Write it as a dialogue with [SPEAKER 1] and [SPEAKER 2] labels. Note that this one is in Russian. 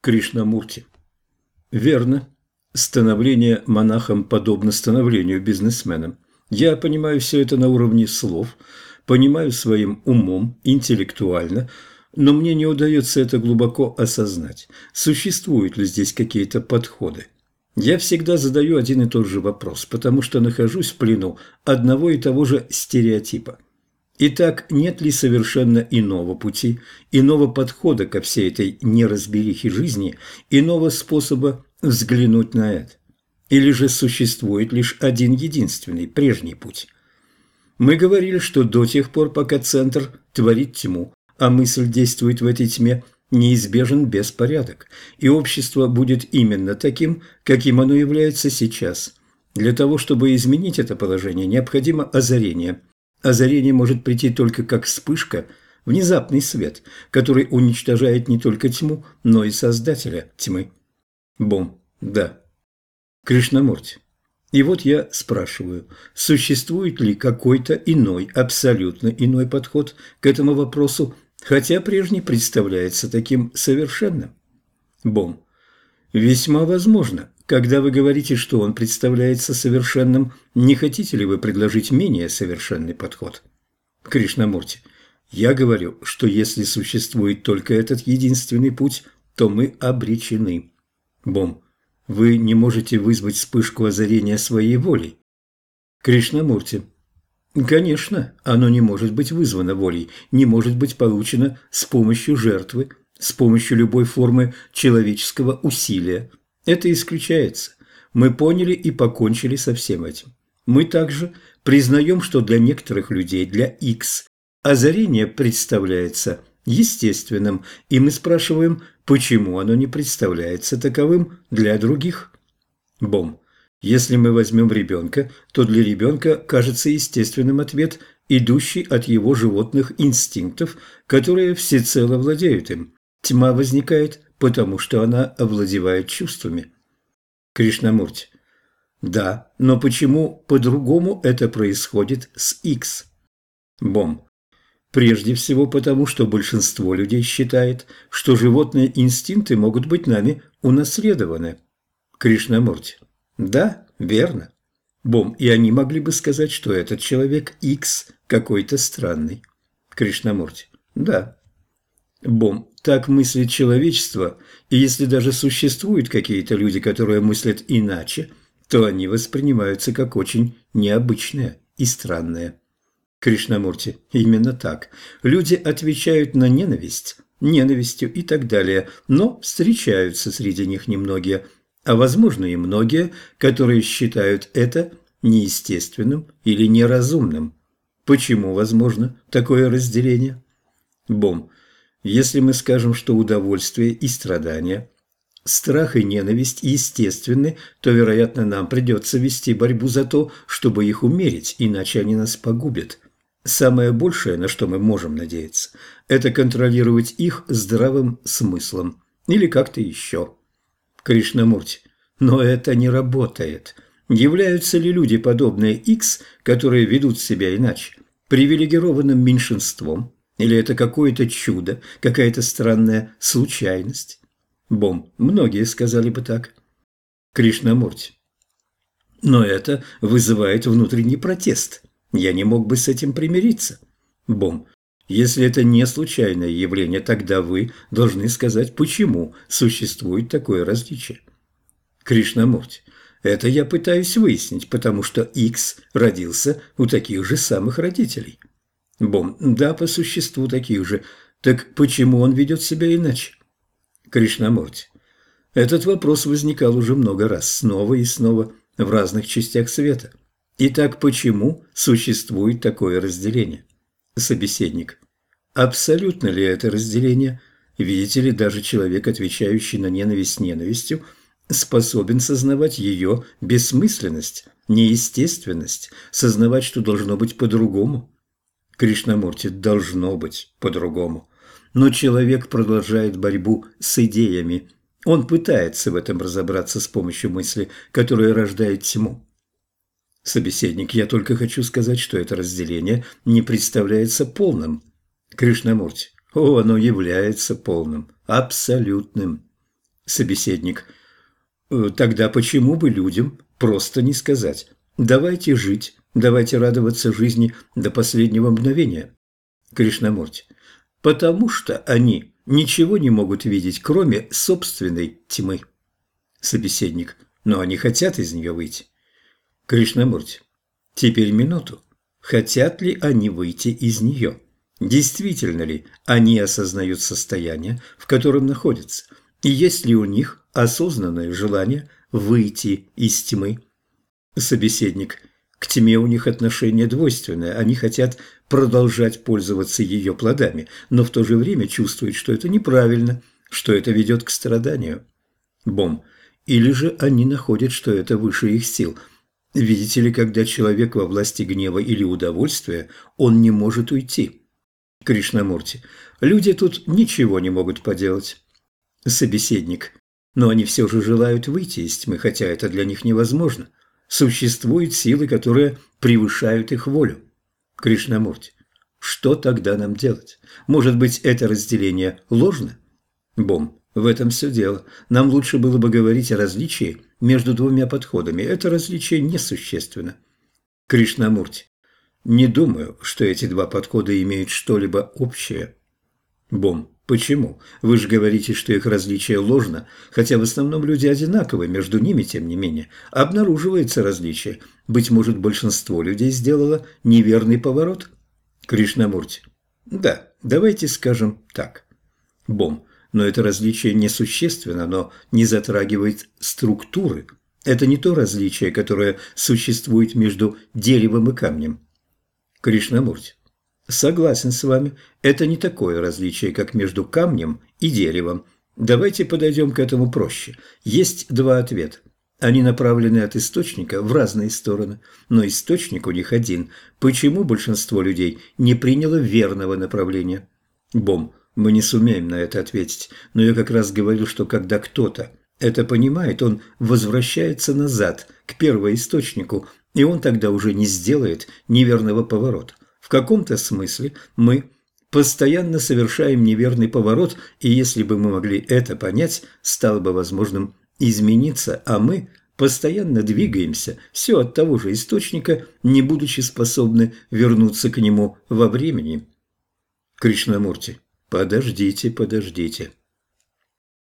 [SPEAKER 1] Кришнамурти. Верно. Становление монахом подобно становлению бизнесменом. Я понимаю все это на уровне слов, понимаю своим умом, интеллектуально, но мне не удается это глубоко осознать. Существуют ли здесь какие-то подходы? Я всегда задаю один и тот же вопрос, потому что нахожусь в плену одного и того же стереотипа. Итак, нет ли совершенно иного пути, иного подхода ко всей этой неразберихе жизни, иного способа взглянуть на это? Или же существует лишь один единственный, прежний путь? Мы говорили, что до тех пор, пока центр творит тьму, а мысль действует в этой тьме, неизбежен беспорядок, и общество будет именно таким, каким оно является сейчас. Для того, чтобы изменить это положение, необходимо озарение. Озарение может прийти только как вспышка, внезапный свет, который уничтожает не только тьму, но и создателя тьмы. Бом. Да. Кришнамурти. И вот я спрашиваю, существует ли какой-то иной, абсолютно иной подход к этому вопросу, хотя прежний представляется таким совершенным? Бом. Весьма возможно. Когда вы говорите, что он представляется совершенным, не хотите ли вы предложить менее совершенный подход? Кришнамурти. Я говорю, что если существует только этот единственный путь, то мы обречены. Бом. Вы не можете вызвать вспышку озарения своей волей. Кришнамурти. Конечно, оно не может быть вызвано волей, не может быть получено с помощью жертвы, с помощью любой формы человеческого усилия. Это исключается. Мы поняли и покончили со всем этим. Мы также признаем, что для некоторых людей, для X, озарение представляется естественным, и мы спрашиваем, почему оно не представляется таковым для других. Бом. Если мы возьмем ребенка, то для ребенка кажется естественным ответ, идущий от его животных инстинктов, которые всецело владеют им. Тьма возникает, потому что она овладевает чувствами. Кришнамурти. Да, но почему по-другому это происходит с X? Бом. Прежде всего потому, что большинство людей считает, что животные инстинкты могут быть нами унаследованы. Кришнамурти. Да, верно. Бом, и они могли бы сказать, что этот человек X какой-то странный. Кришнамурти. Да. Бом, так мыслит человечество, и если даже существуют какие-то люди, которые мыслят иначе, то они воспринимаются как очень необычные и странные. Кришнамурти, именно так. Люди отвечают на ненависть, ненавистью и так далее, но встречаются среди них немногие, а возможно и многие, которые считают это неестественным или неразумным. Почему возможно такое разделение? Бом. Если мы скажем, что удовольствие и страдания, страх и ненависть естественны, то, вероятно, нам придется вести борьбу за то, чтобы их умерить, иначе они нас погубят. Самое большее, на что мы можем надеяться, это контролировать их здравым смыслом или как-то еще. Кришнамурти, но это не работает. Являются ли люди, подобные X, которые ведут себя иначе, привилегированным меньшинством? Или это какое-то чудо, какая-то странная случайность? Бом, многие сказали бы так. Кришнамурти. Но это вызывает внутренний протест – я не мог бы с этим примириться. Бом, если это не случайное явление, тогда вы должны сказать, почему существует такое различие. Кришнамурти, это я пытаюсь выяснить, потому что X родился у таких же самых родителей. Бом, да, по существу таких же. Так почему он ведет себя иначе? Кришнамурти, этот вопрос возникал уже много раз, снова и снова, в разных частях света. Итак, почему существует такое разделение? Собеседник. Абсолютно ли это разделение? Видите ли, даже человек, отвечающий на ненависть ненавистью, способен сознавать ее бессмысленность, неестественность, сознавать, что должно быть по-другому. Кришнамурти, должно быть по-другому. Но человек продолжает борьбу с идеями. Он пытается в этом разобраться с помощью мысли, которая рождает тьму. Собеседник, я только хочу сказать, что это разделение не представляется полным. Кришнамурти, о, оно является полным, абсолютным. Собеседник. «Э, тогда почему бы людям просто не сказать «давайте жить, давайте радоваться жизни до последнего мгновения»? Кришнамурти. Потому что они ничего не могут видеть, кроме собственной тьмы. Собеседник. Но они хотят из нее выйти. Кришнамурти. Теперь минуту. Хотят ли они выйти из нее? Действительно ли они осознают состояние, в котором находятся? И есть ли у них осознанное желание выйти из тьмы? Собеседник. К тьме у них отношение двойственное. Они хотят продолжать пользоваться ее плодами, но в то же время чувствуют, что это неправильно, что это ведет к страданию. Бом. Или же они находят, что это выше их сил. Видите ли, когда человек во власти гнева или удовольствия, он не может уйти. Кришнамурти. Люди тут ничего не могут поделать. Собеседник. Но они все же желают выйти из тьмы, хотя это для них невозможно. Существуют силы, которые превышают их волю. Кришнамурти. Что тогда нам делать? Может быть, это разделение ложно? Бом. В этом все дело. Нам лучше было бы говорить о различии между двумя подходами. Это различие несущественно. Кришнамурти. Не думаю, что эти два подхода имеют что-либо общее. Бом. Почему? Вы же говорите, что их различие ложно, хотя в основном люди одинаковы, между ними, тем не менее, обнаруживается различие. Быть может, большинство людей сделало неверный поворот? Кришнамурти. Да, давайте скажем так. Бом. Но это различие несущественно, но не затрагивает структуры. Это не то различие, которое существует между деревом и камнем. Кришнамурти. Согласен с вами, это не такое различие, как между камнем и деревом. Давайте подойдем к этому проще. Есть два ответа. Они направлены от источника в разные стороны, но источник у них один. Почему большинство людей не приняло верного направления? Бом, мы не сумеем на это ответить, но я как раз говорил, что когда кто-то это понимает, он возвращается назад, к первоисточнику, и он тогда уже не сделает неверного поворота. Каком-то смысле мы постоянно совершаем неверный поворот, и если бы мы могли это понять, стало бы возможным измениться, а мы постоянно двигаемся, все от того же источника, не будучи способны вернуться к нему во времени. Кришнамурти, подождите, подождите.